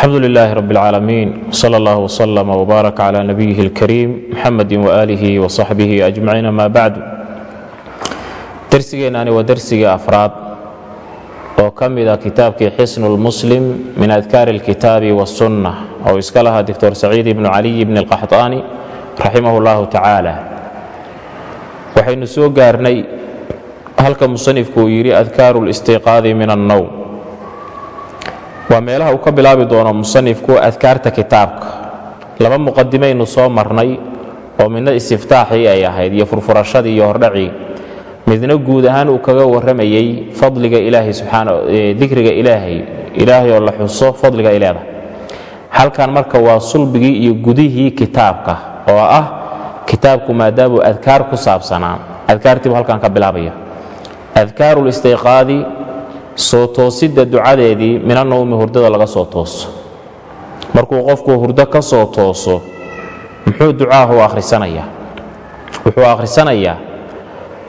alxamdu lilaahi rab اlcaalamiin sal allah wslm wbaarak cla nabiyihi اlkariim muxamadi waaalihi wsaxbihi ajmaciin ama bacdu dersigeenani waa dersigii afraad oo ka mida kitaabkii xisnu lmuslim min adkaari اlkitaabi wاsunna oo iska lahaa doctor saciid ibnu caliy bn اlqaxطaani raximah اllahu tacaala waxaynu soo gaarnay halka musanifku uu yidhi adkaaru اlistiqaadi min الnowm waa meelaha uu ka bilaabi doono musanifku adkaarta kitaabka. Laba muqadimaynu soo marnay oo midna istiftaaxii ay ahayd iyo furfurashadii iyo hordhacii. Midna guud ahaan uu kaga warramayey fadliga ilaahay subxaandikriga ilaahay. Ilaahay oo la xuso fadliga ay leedahay halkan marka waa sulbigii iyo gudihii kitaabka oo ah kitaabku maadaamuu adkaar ku saabsanaa. Adkaartiibu halkan ka bilaabaya. Adkaaru soo toosidda ducadeedii mina nowmi hurdada laga soo tooso. Markuu qofku hurdo ka soo tooso muxuu ducaahu akhrisanayaa? Wuxuu akhrisanayaa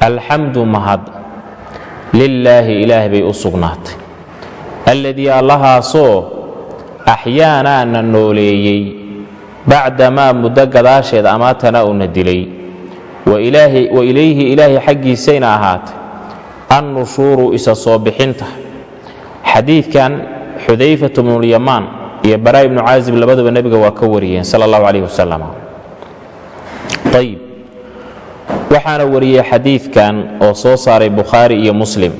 alxamdu mahad lilaahi ilaah bay u sugnaatay. Alladii allahaasoo axyaanaa na nooleeyey bacdamaa muddo gadaasheed amaatana uuna dilay. Wa ilayhi ilaahay xaggiisayna ahaatay annushuuru isa soo bixinta xadiidkan xudayfat bnulyamaan iyo baraa ibnu caazib labaduba nebiga waa ka wariyeen sal allahu calayh wasalam ayib waxaana wariyey xadiidkan oo soo saaray bukhaari iyo muslim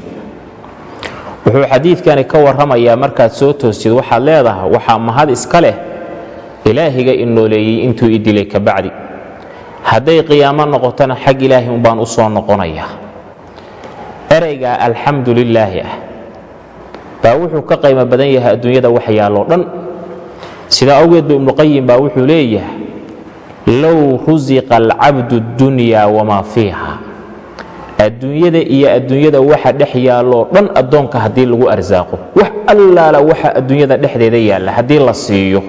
wuxuu xadiidkani ka warramayaa markaad soo toostid waxaad leedahay waxaa mahad iska leh ilaahiga i nooleeyey intuu i dilay ka bacdi hadday qiyaamo noqotona xag ilaahi umbaan u soo noqonaya erayga alxamdu ah baa wuxuu ka qaymo badan yahay adduunyada wax yaalloo dhan. Sidaa awgeed ba ibnuqayim baa wuxuu leeyahay low rusiqa alcabdu اddunya wamaa fiiha. Adduunyada iyo adduunyada waxa dhex yaalloo dhan addoonka haddii lagu arsaaqo. Wax allaala waxa adduunyada dhexdeeda yaalla haddii la siiyo.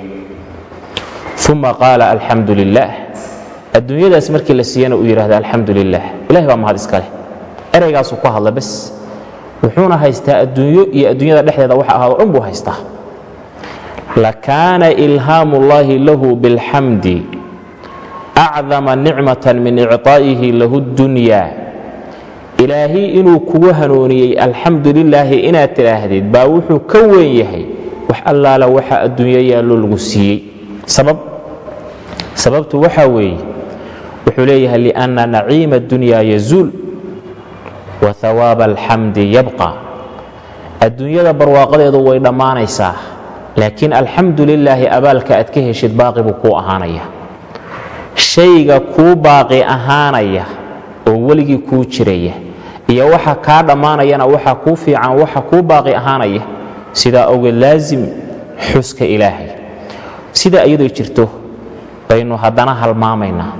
Uma qaala alxamdu lilah adduunyadaas markii la siiyana uu yidhahda alxamdu lilah ilahi baa mahad iska leh eraygaasuu ku hadla bes wuxuuna haystaa adduunyo iyo adduunyada dhexdeeda waxa ahaado dhan buu haystaa lakaana ilhaamu اllahi lahu biاlxamdi acdama nicmatan min icطaa'ihi lahu اddunya ilaahay inuu kugu hanuuniyey alxamdu lilaahi inaad tidhaahdid baa wuxuu ka weyn yahay wax allaala waxa adduunyo yaallo lagu siiyey sabab sababtu waxaa weeye wuxuu leeyahay liأnna naciima اdunya yazuul wahawaaba alxamdi yabqa. Adduunyada barwaaqadeedu way dhammaanaysaa laakiin alxamdu lilaahi abaalka aad ka heshid baaqi buu kuu ahaanaya. Shayga kuu baaqi ahaanaya oo weligii kuu jiraya iyo waxa kaa dhammaanayana waxa kuu fiican waxa kuu baaqi ahaanaya sidaa awgeed laasim xuska ilaahay. Sida iyadoo jirto baynu haddana halmaamaynaa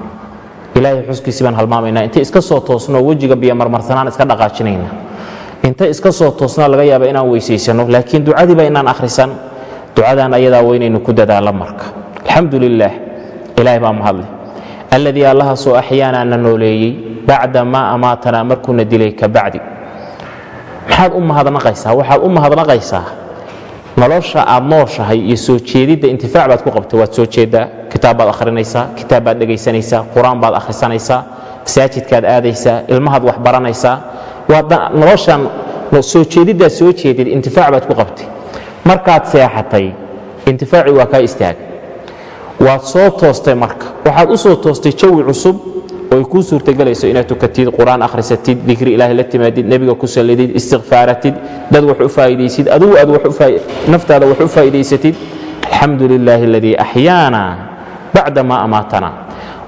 ilaahay xuskiisii baan halmaamaynaa intay iska soo toosnoo wejiga biyo marmarsanaan iska dhaqaajinayna? Intay iska soo toosnaa laga yaaba inaan weysaysanno laakiin ducadiiba inaan akhrisan. Ducadan ayadaa waynaynu ku dadaalla marka. Alxamdu lilaah ilahay baa mahadleh alladii allahaasoo axyaanaa na nooleeyey bacda maa amaatanaa markuuna dilay ka bacdi. Maxaad u mahadnaqaysaa? Waxaad u mahadnaqaysaa nolosha aad nooshahay iyo soo jeedidda intifaac baad ku qabta waad soo jeeddaa kitaab baad akhrinaysaa kitaab baad dhegaysanaysaa qur'aan baad akhrisanaysaa masaajidkaad aadaysaa ilmahaad wax baranaysaa noloshan soo jeediddaad soo jeedid intifaac baad ku qabtay. Markaad seexatay intifaaci waa kaa istaag. Waad soo toostay marka. Waxaad u soo toostay jawi cusub oo ay kuu suurtagelayso inaad tukatid qur'aan akhrisatid dikri ilaahay la timaadid nebiga ku sallidid istikfaaratid dad wax u faa'idaysid adugu aad naftaada wax u faa'idaysatid alxamdu lilaahi aladii axyaana bacda maa amaatana.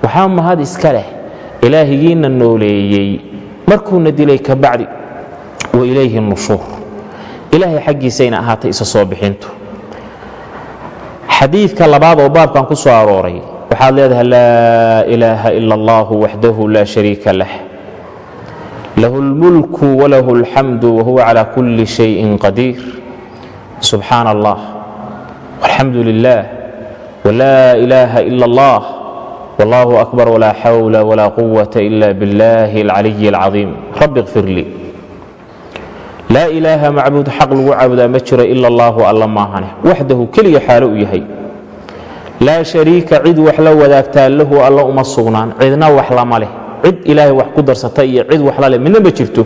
Waxaa mahad iska leh ilaahigiina nooleeyey markuuna dilay ka bacdi wa ilayhi nushuur. Ilaahay xaggiisayna ahaatay isa soo bixintu. Xadiidka labaad oo baabkan ku soo arooray waxaad leedahay laa ilaaha ila allah waxdahu laa shariika lah lahu اlmulku walahu اlxamdu wahuwa cala kulli shayin qadiir subxaana allah walxamdu lilah wlaa ilaaha ila allah wallahu akbar walaa xawla walaa quwata ila biاllahi اlcaliyi اlcadiim rabbi اkfir lii laa ilaaha macbuud xaq lagu caabudaa ma jiro ila allaahu alla maahane waxdahu keliya xaalo u yahay laa shariika cid wax la wadaagtaa lahu alla uma sugnaan. Cidna wax lama leh. Cid ilaahay wax ku darsata iyo cid wax la leh midna ma jirto.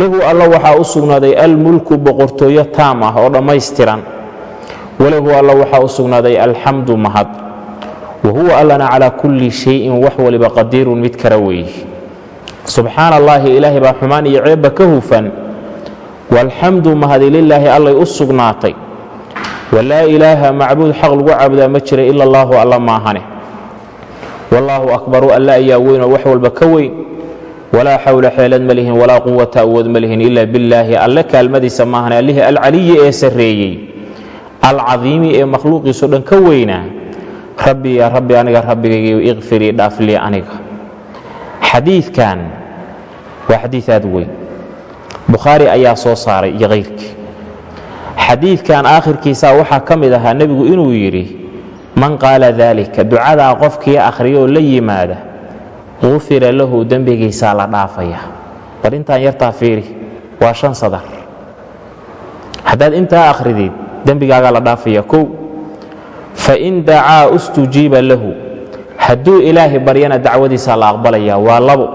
Lahu alla waxaa u sugnaaday almulku boqortooyo taam ah oo dhammaystiran. Walahu alla waxaa u sugnaaday alxamdu mahad. Wa huwa allana calaa kulli shayin wax waliba qadiirun mid kara weeye subxaana allaahi ilaahay baa xumaan iyo ceebba ka hufan. Walxamdu mahadi lilaahi allay u sugnaatay walaa ilaaha macbuud xaq lagu caabudaa ma jira ila allaahu alla maahane wallaahu akbaru alla ayaa weyn oo wax walba ka weyn. Walaa xawla xeelad ma lihin walaa quwata awood ma lihin ila billaahi. Alle kaalmadiisa maahane allihii alcaliyi ee sarreeyey. Alcadiimi ee makhluuqiiso dhan ka weynaa rabbi yaa rabbi aniga rabbigaygiiyo iqfirii dhaaflii aniga. Xadiidkan waa xadiid aad weyn. Bukhaari ayaa soo saaray iyo kayrkii xadiidkan aakhirkiisaa waxaa ka mid ahaa nebigu inuu yidhi man qaala daalika ducadaa qofkii akhriya la yimaada qufira lahu dembigiisaa la dhaafaya. Bal intaan yartaa fiiri waa shan sadar. Haddaad intaa akhridid dembigaagaa la dhaafaya kow. Fain dacaa ustujiiba lahu hadduu ilaahay baryana dacwadiisaa la aqbalaya waa labo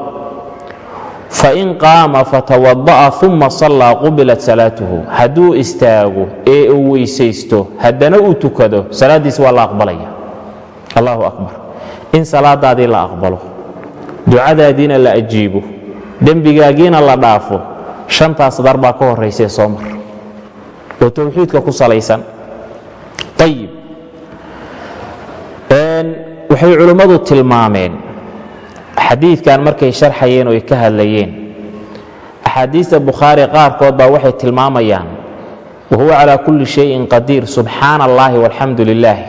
fain qaama fatawada'a uma sallaa qubilat salaatuhu hadduu istaago ee uu weysaysto haddana uu tukado salaaddiis waa la aqbalaya. Allahu akbar. In salaadaadii la aqbalo ducadaadiina la ajiibo dembigaagiina la dhaafo shantaas dar baa ka horraysee soo mar. Oo towxiidka ku salaysan. Ayib waxay culimmadu tilmaameen xadiidkan markay sharxayeen oo ay ka hadlayeen. Axaadiista bukhaari qaarkood baa waxay tilmaamayaan wahuwa calaa kulli shayin qadiir subxaana allaahi walxamdu lilaahi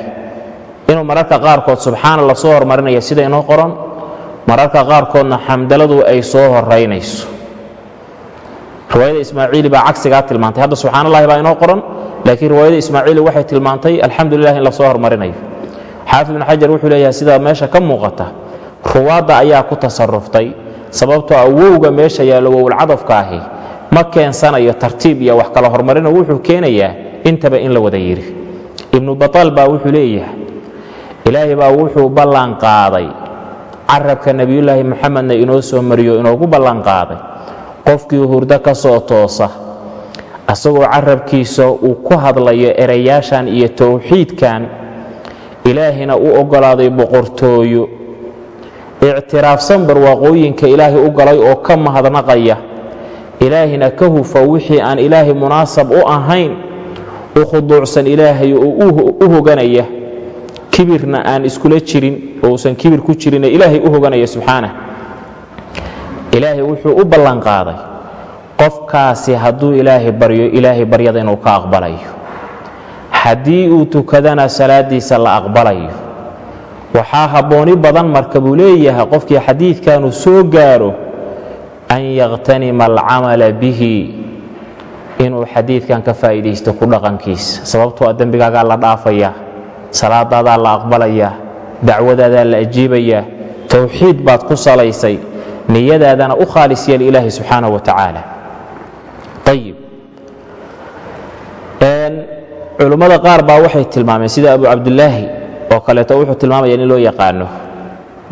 inuu mararka qaarkood subxaana la soo hormarinaya sida inoo qoran mararka qaarkoodna xamdaladu ay soo horaynayso riwaayada ismaaciili baa cagsigaa tilmaantay hadda subxaan allahi baa inoo qoran. Laakiin riwaayada ismaaciili waxay tilmaantay alxamdu lilah in la soo hormarinayo. Xaafid ibnu xajar wuxuu leeyahay sidaa meesha ka muuqata ruwaadda ayaa ku tasaruftay sababtoo a wowga meesha yaallo wowlcadafka ahi. Ma keensanayo tartiib iyo wax kala hormarino wuxuu keenayaa intaba in la wada yidhi. Ibnu bataal baa wuxuu leeyahay ilaahay baa wuxuu ballan qaaday. Carabka nebiyullaahi moxamedna inoo soo mariyo inoogu ballan qaaday. Qofkii hurdo ka soo toosa asagoo carabkiisa uu ku hadlayo erayaashan iyo towxiidkan ilaahina u oggolaaday boqortooyo ictiraafsan barwaaqooyinka ilaahay u galay oo ka mahadnaqaya. Ilaahina ka hufa wixii aan ilaahay munaasab u ahayn u khuduucsan ilaahay oo u hoganaya. Kibirna aan iskula jirin oo uusan kibir ku jirinee ilaahay u hoganaya subxaanah ilaahay wuxuu u ballanqaaday qofkaasi hadduu ilaahay baryo ilaahay baryada inuu ka aqbalayo. Haddii uu tukadana salaaddiisa la aqbalayo waxaa habbooni badan marka buu leeyahay qofkii xadiidkanuu soo gaaro an yakhtanima alcamala bihi inuu xadiidkan ka faa'iidaysto ku dhaqankiisa sababtoo a dembigaagaa la dhaafaya salaadaadaa la aqbalaya dacwadaadaa la ajiibaya towxiid baad ku salaysay niyadaadana u khaalis yeel ilaahi subxaana wa tacaala. Ayib culummada qaar baa waxay tilmaameen sida abu cabdulaahi oo kaleeto wuxuu tilmaamaya in loo yaqaano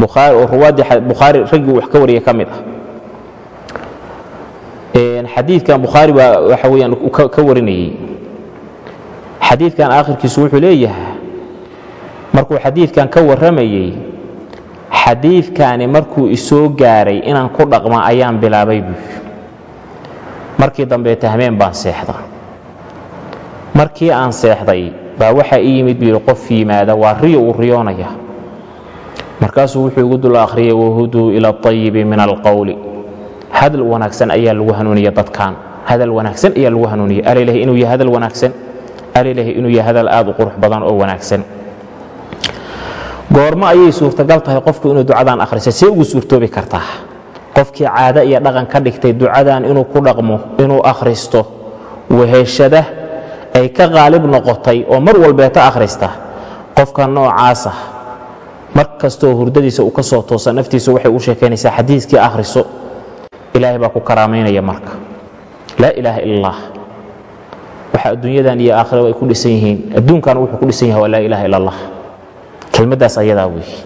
oo ruwaaddii bukhaari raggii wax ka wariyay ka mid ah. Xadiidkan bukhaari baa waxa weyaan ka warinayey xadiidkan aakhirkiisu wuxuu leeyahay markuu xadiidkan ka warramayey xadiidkani markuu isoo gaaray inaan ku dhaqma ayaan bilaabay buu markii dambe tahmeen baan seexda markii aan seexday baa waxaa ii yimid buu yidhi qof yimaada waa riyo uu riyoonaya. Markaasuu wuxuu igu dul akhriyay wahuduu ila ayibi min alqowli hadal wanaagsan ayaa lagu hanuuniya dadkan. Hadal wanaagsan ayaa lagu hanuuniya. Alailahi inuu yahay hadal wanaagsan? Alailahi inuu yahay hadal aad u qurux badan oo wanaagsan? Goormo ayay suurtagal tahay qofku inuu ducadan akhriso see ugu suurtoobi kartaa. Qofkii caado iyo dhaqan ka dhigtay ducadan inuu ku dhaqmo inuu akhristo weheshada ay ka qaalib noqotay oo mar walbeeta akhrista qofka noocaasa mar kastoo hurdadiisa uu ka soo toosa naftiisu waxay u sheekaynaysaa xadiiskii akhriso ilaahay baa ku karaamaynaya marka. Laa ilaaha ila waxa adduunyadan iyo aakhiraba ay ku dhisan yihiin adduunkan wuxuu ku dhisan yahay waa laa ilaha ila allah ayadaa weeye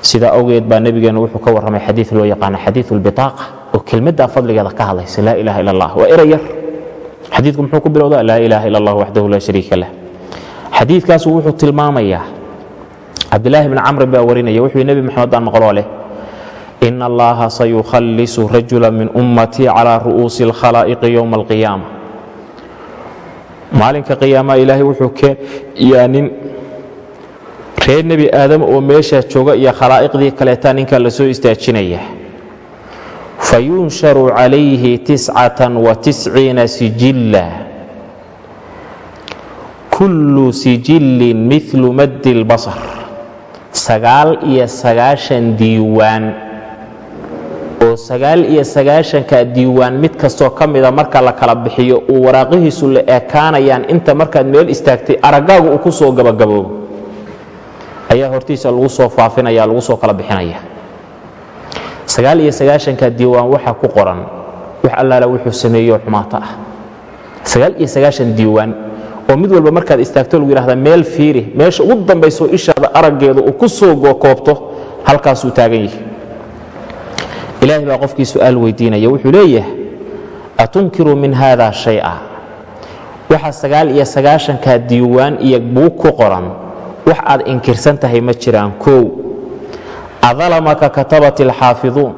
sidaa awgeed baa nebigeennu wuxuu ka warramay xadiid loo yaqaano xadiidu lbitaaqa oo kelmaddaa fadligeeda ka hadlaysa laa ilaha ila allah waa erey yar xadiidku muxuu ku bilowdaa laa ilaaha ila allah waxdahu laa shariika lah. Xadiidkaasu wuxuu tilmaamayaa cabdilaahi bni camrin baa warinaya wuxuu nebi maxamed baan maqloo leh ina allaha sayukhallisu rajula min ummatii calaa ru'uusi alkhalaa'iqi yowma alqiyaama. Maalinka qiyaamaha ilaahay wuxuu keenayaa nin reer nebi aadam oo meeshaa jooga iyo khalaa'iqdii kaleetaa ninkaa la istaajinaya fayunsharu calayhi tiscatan wa tisciina sijilla kullu sijillin milu maddi lbasar sagaal iyo sagaashan diiwaan oo sagaal iyo sagaashanka diiwaan mid kastoo ka mida marka la kala bixiyo uu waraaqihiisu la ekaanayaan inta markaad meel istaagtay araggaagu uu ku soo gabagaboobo ayaa hortiisa lagu soo faafinaya lagu soo kala bixinaya sagaal iyo sagaashanka diiwaan waxaa ku qoran wax allaala wuxuu sameeyeoo xumaato ah. Sagaal iyo sagaashan diiwaan oo mid walba markaad istaagto lagu yidhahdaa meel fiiri meesha ugu dambayso ishaada araggeeda uu ku soo koobto halkaasuu taagan yahay. Ilaahay baa qofkii su'aal weydiinaya wuxuu leeyahay atunkiru min haada shay'a? Waxa sagaal iyo sagaashanka diiwaan iyo buug ku qoran wax aad inkirsan tahay ma jiraan kow adalamaka katabat alxaafiduun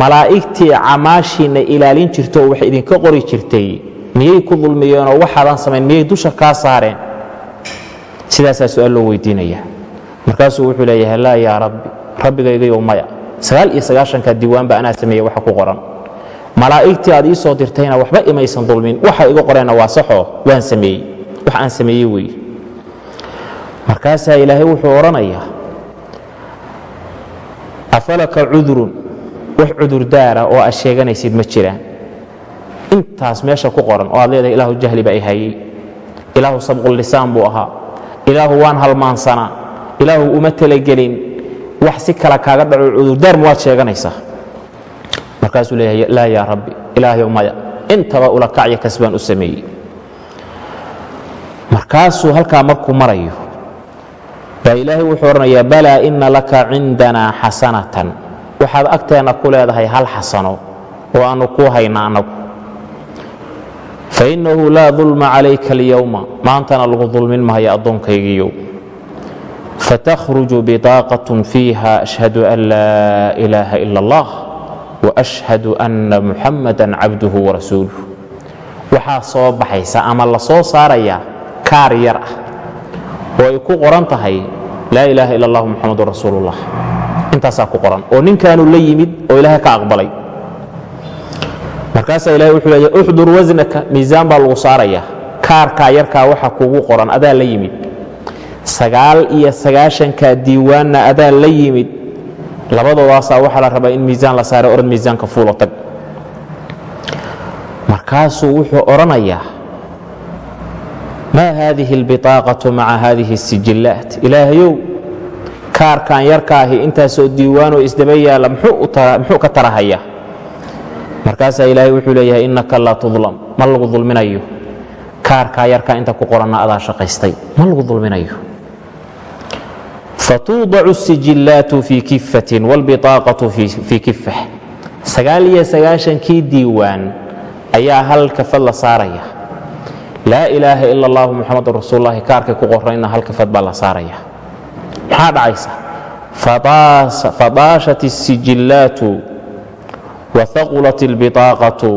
malaa'igtii camaashiinna ilaalin jirto oo wax idinka qori jirtay miyay ku dulmiyeenoo waxaadan samayn miyay dusha kaa saareen? Sidaasaa su'aal loo weydiinaya. Markaasuu wuxuu leeyahay laa yaa rabbi rabbigaygayow maya. Sagaal iyo sagaashanka diiwaanba anaa sameeye waxa ku qoran. Malaa'igtii aad ii soo dirtayna waxba imaysan dulmin waxa iga qoreenna waa saxoo waan sameeyey. Wax aan sameeyey weeye markaasaa ilaahay wuxuu odhanayaa afalaka cudurun? Wax cudurdaara oo aad sheeganaysid ma jiraan intaas meesha ku qoran oo aad leedahay ilaahu jahli baa i hayey ilaahu sabqullisaan buu ahaa. Ilaahu waan halmaansanaa ilaahu uma talagelin. Wax si kale kaaga dhaco cudurdaar ma waad sheeganaysaa. Markaasuu leeyahay laa yaa rabbi ilaahayow maya intaba ula kacya kasbaan u sameeyey. Markaasuu halkaa markuu marayo baa ilaahay wuxuu odhanayaa balaa ina laka cindanaa xasanatan. Waxaad agteenna ku leedahay hal xasano oo aannu kuu hayna annagu fainnahu laa dulma calayka alyowma maantana lagu dulmin mahayo addoonkaygiiyow fatakhruju bidaaqatun fiiha ashhadu an laa ilaaha ila allah waashhadu anna muxammadan cabduhu warasuuluh waxaa soo baxaysa ama la soo saarayaa kaar yar ah oo ay ku qoran tahay laa ilaaha ila allah muxamadun rasuulullah. Intaasaa ku qoran. Oo ninkaanu la yimid oo ilaahay ka aqbalay. Markaasaa ilahay wuxuu leeya uxdur wasnaka miisaan baa lagu saarayaa. Kaarkaa yarkaa waxa kuugu qoran adaa la yimid. Sagaal iyo sagaashankaa diiwaanna adaa la yimid. Labadoodaasaa waxaa la rabaa in miisaan la saara orad miisaanka fuulo tag markaasuu wuxuu odhanayaa maa haadihi albiطaaqatu maca haadihi الsijillaat ilaahayow kaarkan yarkaahi intaasoo diiwaanoo isdaba yaalla muxuu ka tarahaya markaasaa ilaahay wuxuu leeyahay innaka laa tudlam ma lagu dulminayo kaarkaa yarkaa inta ku qoranna adaa shaqaystay ma lagu dulminayo fatuudacu الsijillaatu fii kifatin wاlbiطaaqatu fii kifa sagaal iyo sagaashankii diiwaan ayaa hal kafad la saaraya laa ilaaha ila اllahu muxamadun rasuululahi kaarkay ku qorayna hal kafad baa la saaraya maxaa dhacaysa fadaashat الsijillaatu wahaqulat اlbiطaaqatu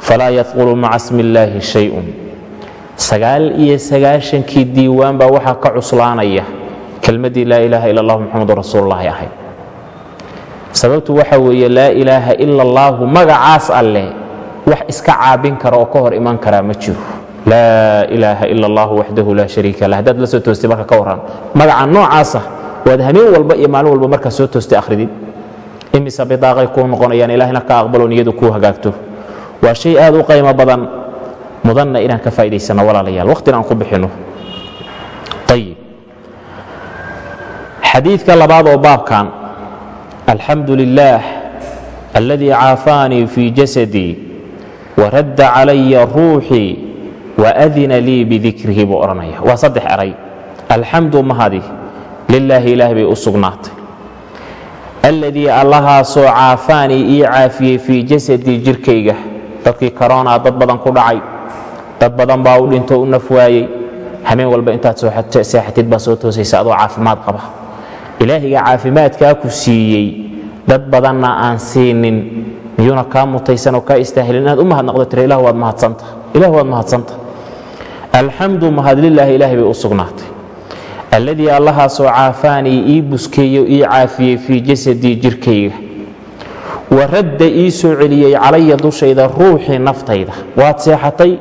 falaa yadqulu maca smi اllaahi shayun sagaal iyo sagaashankii diiwaan baa waxaa ka cuslaanaya kelmaddii laa ilaaha ila اllahu muxamadun rasuululahi ahayd sababtu waxa weeye laa ilaaha ila اllaahu magacaas alleh wax iska caabin kara oo ka hor iman karaa ma jiro laa ilaaha ila اllah waxdahu laa shariika lah. Haddaad la soo toostay marka ka warran. Magaca noocaasa waad hameen walba iyo maalin walba markaa soo toostay akhridid imise bidaaqay kuu noqonayaan ilahna ka aqbalo niyadu kuu hagaagto. Waa shay aad u qaymo badan. Mudanna inaan ka faa'idaysano walaalayaal. Waqtina aan ku bixinno ayib xadiidka labaad oo baabkan. Alxamdu lilah alladii caafaanii fii jasadii waradda calaya ruuxii waadina lii bidikrihi buu odhanaya waa saddex eray alxamdu mahadi lilaahi ilaah bay u sugnaatay alladii allahaasoo caafaanii ii caafiyey fii jasadii jirkayga dadkii karoonaa dad badan ku dhacay dad badan baa u dhinto u naf waayey hameen walba intaad seexatid baa soo toosaysa adoo caafimaad qaba ilaahiga caafimaadkaa ku siiyey dad badanna aan siinin miyuuna kaa mutaysan oo kaa istaahilin inaad u mahadnaqdo tira ilah waad mahadsanta ilah waad mahadsanta alxamdu mahadlilaahi ilaahay bay u sugnaatay. Alladii allahaasoo caafaanii ii buskeeyo ii caafiyey fii jasadii jirkayga. Wa radda ii soo celiyey calaya dushayda ruuxii naftayda. Waad seexatay?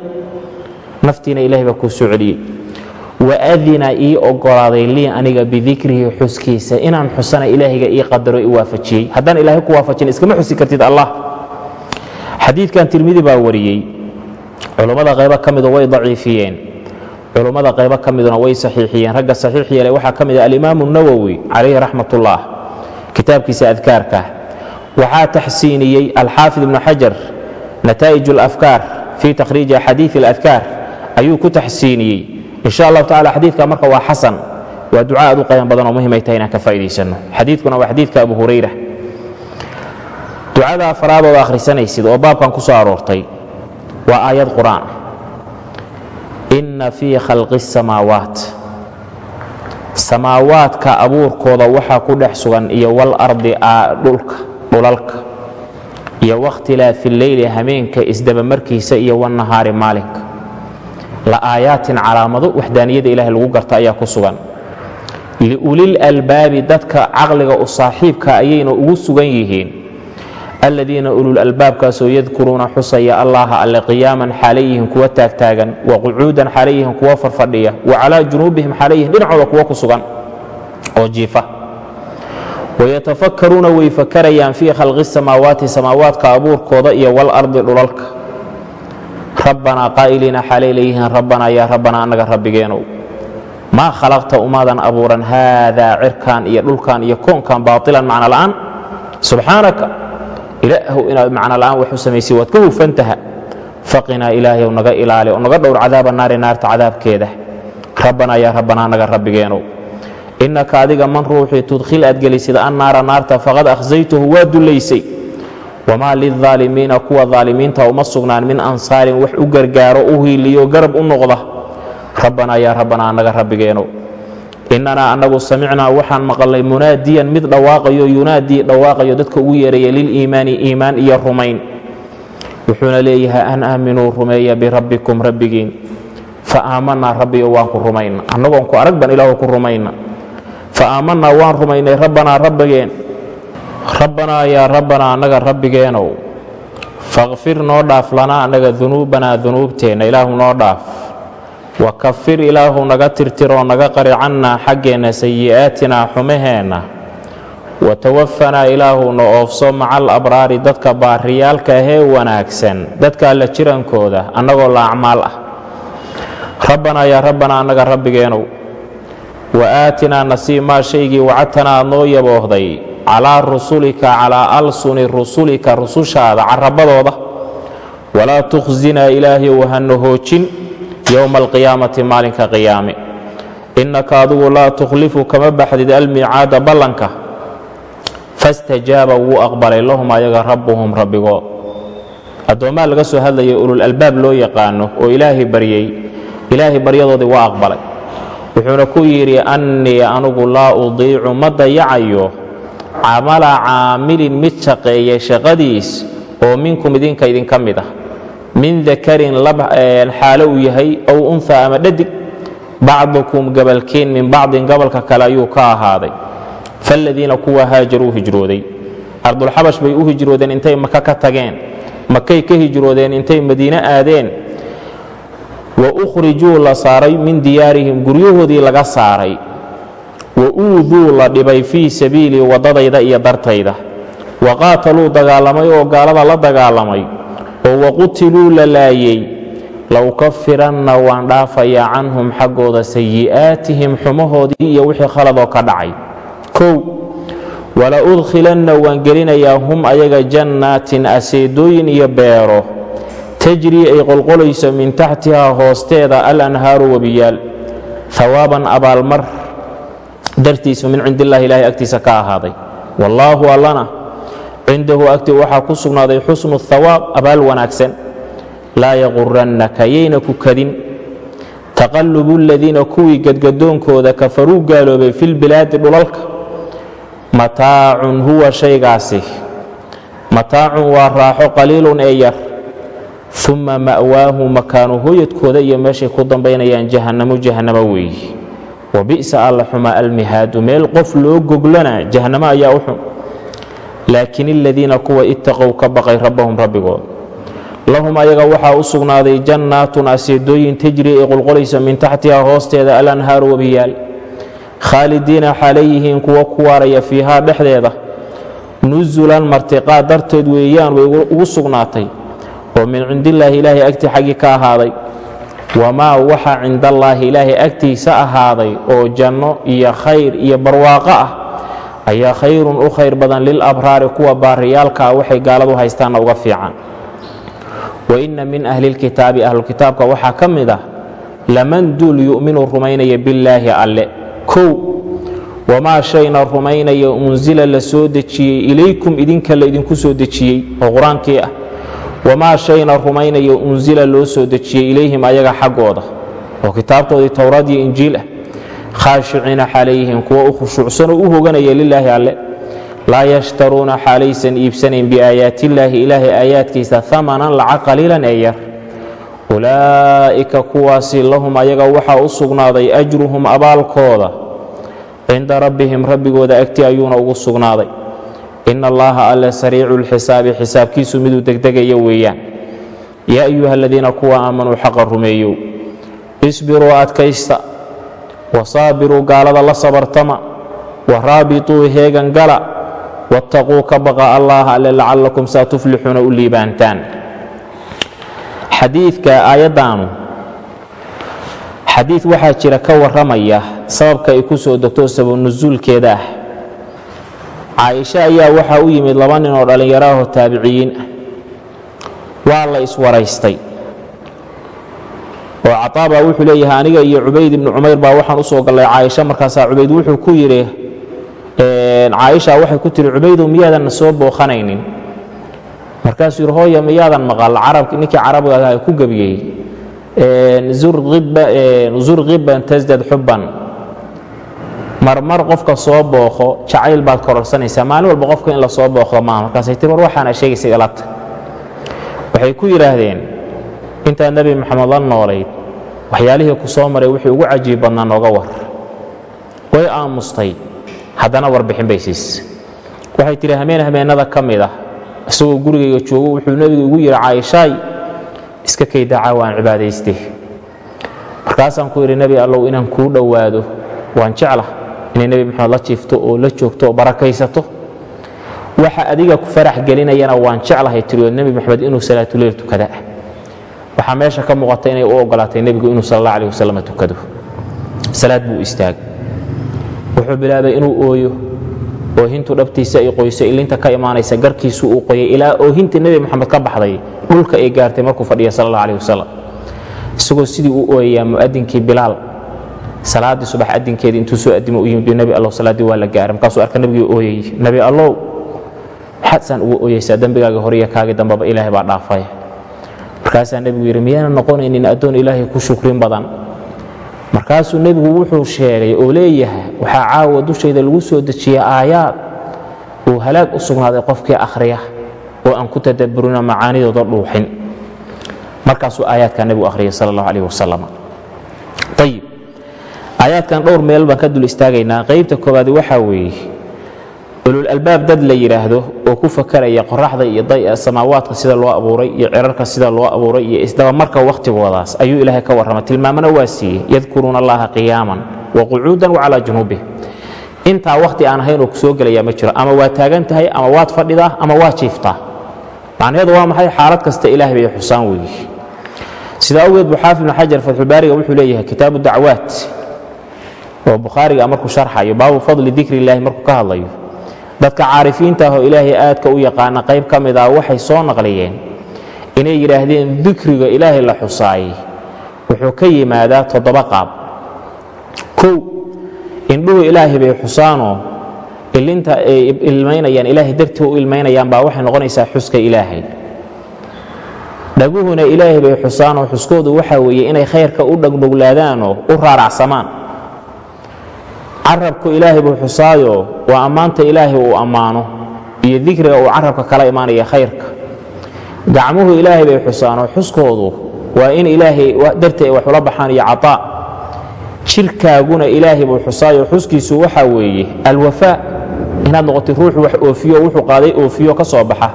Naftiina ilahay baa kuu soo celiyey. Waadina ii ogolaaday lii aniga bidikrihi xuskiisa inaan xusana ilaahiga ii qadaro i waafajiyey. Haddaan ilaahay ku waafajin iskama xusi kartid allah. Xadiidkan tirmidi baa wariyey culummada qaybo ka midu way daciifiyeen. Culummada qaybo ka miduna way saxiixiyeen. Ragga saxiix yeelay waxaa ka mid ah alimaamu nawowi calayhi raxmatullah kitaabkiisa adkaarka. Waxaa taxsiiniyey alxaafid ibnu xajar nataa'ij alafkaar fii takhriiji axaadiid aladkaar ayuu ku taxsiiniyey. Insha allahu tacala xadiidka marka waa xasan waa duca aad u qayan badan oo muhimay tahay inaan ka faa'iidaysanno. Xadiidkuna waa xadiidka abu hurayra. Ducada afraadooda akhrisanaysid oo baabkan ku soo aroortay waa aayad qur'aan inna fii khalqi الsamaawaat samaawaadka abuurkooda waxaa ku dhex sugan iyo walardi dhulka dhulalka. Iyo wakhtilaafi leyli hameenka isdabamarkiisa iyo wanahaari maalinka. La aayaatin calaamado waxdaaniyada ilahay lagu garta ayaa ku sugan. Liulil albaabi dadka caqliga u saaxiibka ayayna ugu sugan yihiin aladiina ulul albaabkaasoo yadkuruuna xusaya allaha alle qiyaaman xaalayyihin kuwa taagtaagan wa qucuudan xaalayyihin kuwa farfadhiya wa calaa junuubihim xaalayyihin dhinacooda kuwa ku sugan oo jiifa. Wayatafakkaruuna way fakarayaan fii khalqi samaawaati samaawaadka abuurkooda iyo walardi dhulalka. Rabbanaa qaa'iliina xaalay leeyihiin rabbanaa yaa rabbanaa annaga rabbigeenow maa khalaqta umaadan abuuran haadaa cirkan iyo dhulkan iyo koonkan baailan macno la'aan subxaanaka ilaahow inaad macno la'aan wax u samaysay waad ka hufantaha. Faqinaa ilaahayow naga ilaali oo naga dhowr cadaaba naari naarta cadaabkeeda. Rabbanaa yaa rabbanaa annaga rabbigeenow innaka adiga man ruuxii tudkhil aad gelisid an naara naarta faqad akhsaytahu waa dullaysay. Wamaa lilaalimiina kuwa aalimiinta uma sugnaan min ansaarin wax u gargaaro u hiiliyo garab u noqda. Rabbanaa yaa rabbanaa annaga rabbigeenow innanaa annagu samicnaa waxaan maqalnay munaadiyan mid dhawaaqayo yunaadii dhawaaqayo dadka ugu yeeraya liliimaani iimaan iyo rumayn. Wuxuuna leeyahay an aaminuu rumeeya birabbikum rabbigiin. Fa aamanaa rabbiyo waan ku rumayna annagoon ku arag ban ilaahu ku rumayna. Fa aamanaa waan rumaynay rabbanaa rabbigeen. Rabbanaa yaa rabbanaa annaga rabbigeenow fakfir noo dhaaf lanaa annaga dunuubanaa dunuubteenna ilaahu noo dhaaf wa kafir ilaahu naga tirtiroo naga qari cannaa xaggeenna sayi'aatinaa xumaheenna wa tawafanaa ilaahu na oofso maca alabraari dadka baariyaalka ahee wanaagsan dadka alla jirankooda annagoo la acmaal ah rabbanaa yaa rabbanaa annaga rabbigeenow wa aatinaa nasiimaa shaygii wacadtanaa noo yaboohday calaa rusulika calaa alsuni rusulika rusushaada carabadooda walaa tukhsinaa ilaahayow hana hoojin yowma alqiyaamati maalinka qiyaame innaka adigu laa tukhlifu kama baxdid almiicaada ballanka fastajaaba wuu aqbalay lahum ayaga rabbuhum rabbigood addoommaha laga soo hadlaya ulul albaab loo yaqaano oo ilaahay baryey ilaahay baryadoodii waa aqbalay wuxuuna ku yidhi annii anugu laa udiicu ma dayacayo camala caamilin mid shaqeeya shaqadiis oo minkum idinka idinka mid ah min dakarin xaalo uu yahay ow unha ama dhadig bacdukum gabalkiin min bacdin gobolka kale ayuu ka ahaaday. Faaladiina kuwa haajaruu hijrooday. Ardulxabash bay u hijroodeen intay maka ka tageen. Makay ka hijroodeen intay madiine aadeen. Wa ukhrijuu la saaray min diyaarihim guryahoodii laga saaray. Wa uuduu la dhibay fii sabiilii waddadayda iyo dartayda. Wa qaataluu dagaalamay oo gaalada la dagaalamay oo waqutiluu la laayey lowkafiranna waan dhaafayaa canhum xaggooda sayi'aatihim xumahoodii iyo wixii khaladoo ka dhacay. Kow wala udkhilanna waan gelinayaa hum ayaga jannaatin aseedooyin iyo beero tajrii ay qolqolayso min taxtihaa hoosteeda alanhaaru webiyaal hawaaban abaalmar dartiisa min cindi illahi ilaahay agtiisa ka ahaaday. Wallaahu allana cindahu agti waxaa ku sugnaaday xusnu hawaab abaal wanaagsan. Laa yaqurannaka yayna ku kadin. Taqallubu aladiina kuwii gadgadoonkooda kafaruu gaaloobay filbilaadi dhulalka. Mataacun huwa shaygaasi. Mataacun waa raaxo qaliilun ee yar. Uma ma'waahu makaanu hooyadkooda iyo meeshay ku dambaynayaan jahannamo jahannamo weeye wa bi'sa alla xuma almihaadu meel qof loo goglana jahannamo ayaa u xun laakiin aladiina kuwa ittaqow ka baqay rabbahum rabbigood. Lahum ayaga waxaa u sugnaaday jannaatun aseedooyin tajri ay qulqulaysa min taxtihaa hoosteeda alanhaaru webiyaal khaalidiina xaalay yihiin kuwa ku waaraya fiihaa dhexdeeda. Nusulan martiqaad darteed weeyaan way ugu sugnaatay. Oo min cindillaahi ilaahay agtii xaggii ka ahaaday. Wamaa waxa cindallaahi ilaahay agtiisa ahaaday oo janno iyo khayr iyo barwaaqo ah ayaa khayrun u khayr badan lilabraari kuwa baariyaalka ah waxay gaaladu haystaanna uga fiican. Wa inna min ahlilkitaabi ahlukitaabka waxaa ka mid ah laman duul yu'minu rumaynaya billaahi alle. Kow wamaa shayna rumaynaya unsila la soo dejiyey ilaykum idinka la idinku soo dejiyey oo qur'aankii ah. Wamaa shayna rumaynaya unsila loo soo dejiyey ilayhim ayaga xaggooda. Oo kitaabtoodii towraad iyo injiil ah khaashiciina xaalayyihiin kuwa u khushuucsan oo u hoganaya lilaahi alle laa yashtaruuna xaalaysan iibsanayn biaayaatillaahi ilaahay aayaadkiisa amanan lacag qaliilan ee yar ulaa'ika kuwaasi lahum ayaga waxaa u sugnaaday ajruhum abaalkooda cinda rabbihim rabbigooda agti ayuuna ugu sugnaaday ina allaha alle sariicu lxisaabi xisaabkiisu miduu degdegaya weeyaan yaa ayuha aladiina kuwa aamanuu xaqa rumeeyow isbiruu adkaysta wasaabiruu gaalada la sabartama waraabituu heegan gala wattaquu ka baqa allaha alle lacallakum saa tuflixuuna u liibaantaan. Xadiidka aayaddaanu xadiid waxaa jira ka warramaya sababka ay ku soo degto sabanusuulkeeda ah. Caaisho ayaa waxaa u yimid laba nin oo dhallinyaro ahoo taabiciyiin waa la iswaraystay oo cataabaa wuxuu leeyahay aniga iyo cubayd ibnu cumayr baa waxaan u soo gallay caaisha. Markaasaa cubayd wuxuu ku yidhi caaisha waxay ku tiri cubaydow miyaadan soo booqanaynin? Markaasuu yidhi hooya miyaadan maqal? Carabki ninkii carabiga ahaa ku gebiyey. Zur kiban tasdad xubban. Marmar qofka soo booqo jacayl baad kororsanaysaa. Maalin walba qofka in la soo booqdo maaha. Markaasay tir war waxaana sheegaysa ilata waxay ku yidhaahdeen intaad nebi maxamed la noolayd waxyaalihii ku soo maray wixii ugu cajiib badnaa nooga war. Way aamustay haddana warbixin bay siisa waxay tidhi hameen hameennada ka mid ah isagoo gurigayga joogo wuxuu nebigu igu yidhi caaishaay iska kaydacaa waan cibaadaystay markaasaan ku yidhi nebi allow inaan kuu dhowaado. Waan jecla inay nebi maxamed la jiifto oo la joogto oo barakaysato. Waxa adiga ku farax gelinayana waan jeclahay tirioo nebi maxamed inuu salaatuleyl tukada waxaa meesha ka muuqata inay u ogolaatay nebigu inuu sal alla alih wasalam tukado. Salaad buu istaagay wuxuu bilaabay inuu ooyo oohintu dhabtiisa ay qoyso ilinta ka imaanaysa garkiisu uu qoyay ilaa oohinta nebi moxamed ka baxday dhulka ay gaartay markuu fadhiya sal alla alih wasalam isagoo sidii u ooyayaa mu'adinkii bilaal salaaddii subax adinkeedii intuu soo adimo u yimid nebi allow salaaddii waa la gaaray. Markaasuu arka nebigii ooyayey nebi allow maxaad saan ugu ooyaysaa dembigaaga horiya kaagii dambaba ilaahay baa dhaafaya markaasaa nebigu yidhi miyaana noqonaynin addoon ilaahay ku shukrin badan? Markaasuu nebigu wuxuu sheegay oo leeyahay waxaa caawa dushayda lagu soo dejiya aayaad uu halaag u sugnaaday qofkii akhriya oo aan ku tadabburina macaanidooda dhuuxin. Markaasuu aayaadkaa nebigu akhriyay sal allahu alayh wasalam ayib aayaadkan dhowr meel baan ka dul istaagaynaa. Qaybta koowaad waxaa weeye ulul albaab dad la yidhaahdo oo ku fakaraya qoraxda iyo samaawaadka sida loo abuuray iyo cirarka sida loo abuuray iyo isdabamarka wakhtigoodaas ayuu ilaahay ka warrama tilmaamana waa siiyey yadkuruuna allaha qiyaaman waqucuudan wacalaa junuubih. Intaa wakhti aan ahayn oo ku soo gelayaa ma jiro ama waa taagan tahay ama waad fadhidaa ama waa jiiftaa. Macnaheedu waa maxay? Xaalad kasta ilahay bay xusaan weeye sida awgeed buu xaafid ibnu xajar fatxulbaariga wuxuu leeyahay kitaabu dacwaat oo bukhaariga markuu sharxayo baabu fadli dikri illaahi markuu ka hadlayo dadka caarifiinta ah oo ilaahay aadka u yaqaana qayb ka mid ah waxay soo naqliyeen inay yidhaahdeen dikriga ilaahay la xusaayey wuxuu ka yimaadaa toddoba qaab. Kow indhuhu ilaahay bay xusaanoo ilinta ay ilmaynayaan ilaahay dartii u ilmaynayaan baa waxay noqonaysaa xuska ilaahay. Dhaguhuna ilaahay bay xusaanoo xuskoodu waxaa weeye inay khayrka u dhagdhoglaadaanoo u raaracsamaan carabku ilaahay buu xusaayo waa ammaanta ilaahay uu ammaano iyo dikriga uu carabka kala imaanaya khayrka. Gacmuhu ilaahay bay xusaanoo xuskoodu waa in ilaahay dartii wax ula baxaan iyo cataa jirkaaguna ilaahay buu xusaayo xuskiisu waxaa weeye alwafaa inaad noqotay ruux wax oofiyo wuxuu qaaday oofiyo ka soo baxa.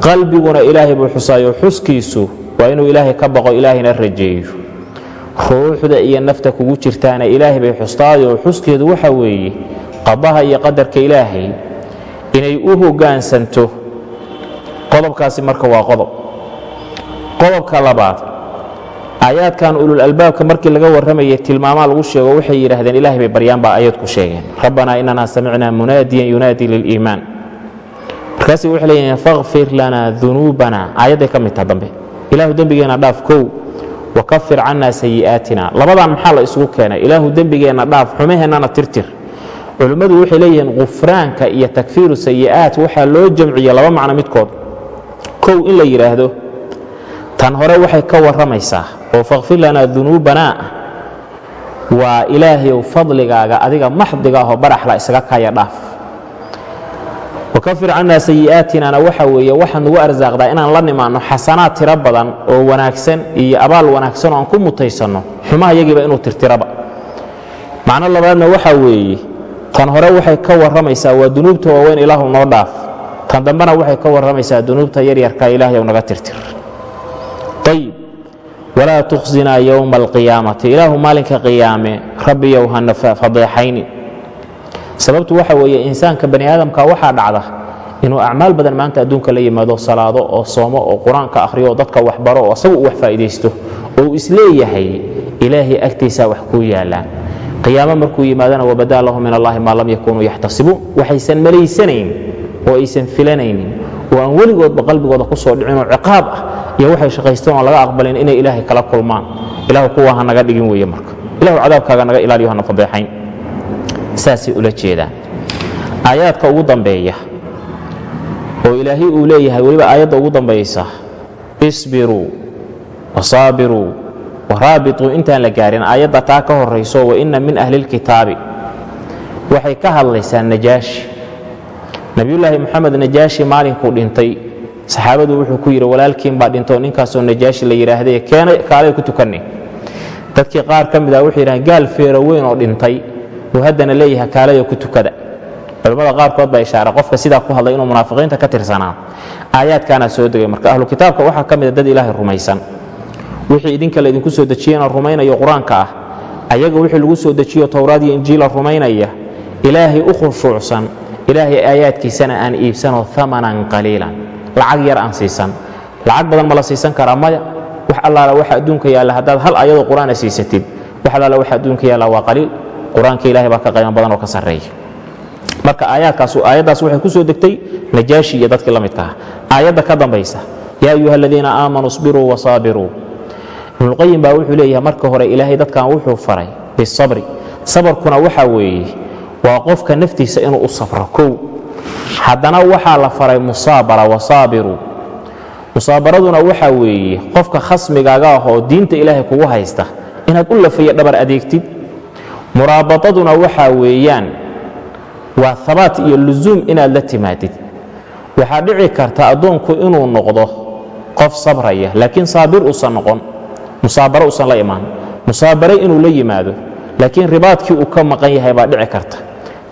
Qalbiguna ilaahay buu xusaayo xuskiisu waa inuu ilaahay ka baqo ilaahayna rajeeyo ruuxda iyo nafta kugu jirtaana ilaahay bay xustaayoo xuskeedu waxa weeye qadaha iyo qadarka ilaahay inay u hoggaansanto qodobkaasi marka waa qodob. Qodobka labaad aayaadkan ulul albaabka markii laga warramayay tilmaamaa lagu sheego waxay yidhaahdeen ilahay bay baryaan baa aayad ku sheegeen. Rabbanaa inanaa samicnaa munaadiyan yunaadii liliimaan markaasay waxay leeyihiin fakfir lanaa dunuubana. Aayadday ka mid taha dambe. Ilaahu dembigeenna dhaaf kow wakafir cannaa sayi'aatina labadan maxaa la isugu keenay ilaahu dembigeenna dhaaf xumaheennana tirtir culimmadu waxay leeyihiin qufraanka iyo takfiiru sayi'aat waxaa loo jamciya laba macno midkood kow in la yidhaahdo tan hore waxay ka warramaysaa oo fakfir lanaa dunuubanaa waa ilaahayow fadligaaga adiga maxdiga ahoo baraxla isaga kaya dhaaf wakafir cannaa sayi'aatinana waxa weeye waxaad nugu arsaaqdaa inaan la nimaanno xasanaad tiro badan oo wanaagsan iyo abaal wanaagsan oo aan ku mutaysanno. Xumaha yagiiba inuu tirtiraba. Macno labaadna waxa weeye tan hore waxay ka warramaysaa waa dunuubta waaweyn ilaahu noo dhaaf. Tan dambena waxay ka warramaysaa dunuubta yaryarka ilaahayow naga tirtir. Ayib walaa tukhsinaa yowma alqiyaamati ilaahu maalinka qiyaame rabbiyow hana fadeexayni sababtu waxa weeye insaanka bani aadamka waxaa dhacda inuu acmaal badan maanta adduunka la yimaado salaado oo soomo oo qur'aanka akhriyo oo dadka waxbaro oo asagu wax faa'iidaysto oo uu is leeyahay ilaahay agtiisaa wax kuu yaallaan qiyaamo markuu yimaadana wabadaa lahu min allahi maa lam yakunuu yaxtasibuun. Waxaysan malaysanayn oo aysan filanaynin oo aan weligoodba qalbigooda ku soo dhicinoo ciqaab ah iyo waxay shaqaysteen oo laga aqbalin inay ilaahay kala kulmaan. Ilahu kuwa ha naga dhigin weeye marka. Ilahu cadaabkaaga naga ilaaliyo hana fadeexayn saasay ula jeedaan aayaadka ugu dambeeya oo ilaahay uu leeyahay weliba aayadda ugu dambaysa isbiruu wasaabiruu waraabituu intaan la gaarin aayadda taa ka horayso waina min ahli اlkitaabi waxay ka hadlaysaa najaashi. Nebiyullaahi moxamed najaashi maalinkuu dhintay saxaabadu wuxuu ku yidhi walaalkiin baa dhintoo ninkaasoo najaashi la yidhaahday keenay kaalay ku tukanay. Dadkii qaar ka mid ah wuxuu yidhahan gaal feero weyn oo dhintay uu haddana leeyahay kaalaya ku tukada. Qaarkood baa ishaara qofka sidaa ku hadlay inuu munaafiqiinta ka tirsanaa aayaadkaanaa soo degay. Marka ahlu kitaabka waxaa ka mida dad ilaahay rumaysan. Wixii idinka laydinku soo dejiyena rumaynayo qur'aanka ah ayaga wixii lagu soo dejiyo towraad iyo injiila rumaynaya ilaahay u khushuucsan. Ilaahay aayaadkiisana aan iibsanoo amanan qaliilan. Lacag yar aan siisan. Lacag badan ma la siisan karaa? Maya. Wax allaala waxa adduunka yaalla. Haddaad hal ayadoo qur'aana siisatid. Wax allaala waxa adduunka yaalla waa qaliil qur'aanka ilahay baa ka qaymo badan oo ka sarreeya. Marka aayaadkaas aayaddaas waxay ku soo degtay najaashi iyo dadkii la midka ah aayadda ka dambaysa yaa ayuha aladiina aamanuu isbiruu wasaabiruu ibnuulqayim baa wuxuu leeyahay marka hore ilaahay dadkan wuxuu faray bisabri. Sabarkuna waxa weeye waa qofka naftiisa inuu u safro kow. Haddana waxaa la faray musaabara wasaabiruu musaabaraduna waxa weeye qofka khasmigaaga ah oo diinta ilaahay kugu haysta inaad u lafayo dhabar adeegtid muraabadaduna waxaa weeyaan waa habaat iyo lusuum inaad la timaadid. Waxaa dhici karta addoonku inuu noqdo qof sabraya laakiin saabir uusan noqon musaabaro uusan la imaan musaabare inuu la yimaado laakiin ribaadkii uu ka maqan yahay baa dhici karta.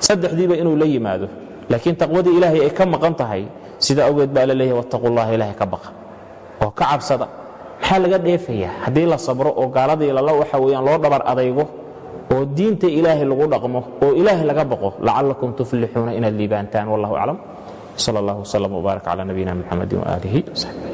Saddexdiiba inuu la yimaado laakiin taqwadii ilaahay ay ka maqan tahay sida awgeed baa la leeyahay ilaahay ka baqa. Oo ka cabsada. Maxaa laga dheefayaa haddii la sabro oo gaaladii lala waxa weeyaan loo dhabar adaygo oo diinta ilaahay lagu dhaqmo oo ilaahay laga baqo lacallakum tuflixuuna inaad liibaantaan wallahu aclam sal allah wslam wbaarak cala nabiyina muxamadi waaalihi wsaxbi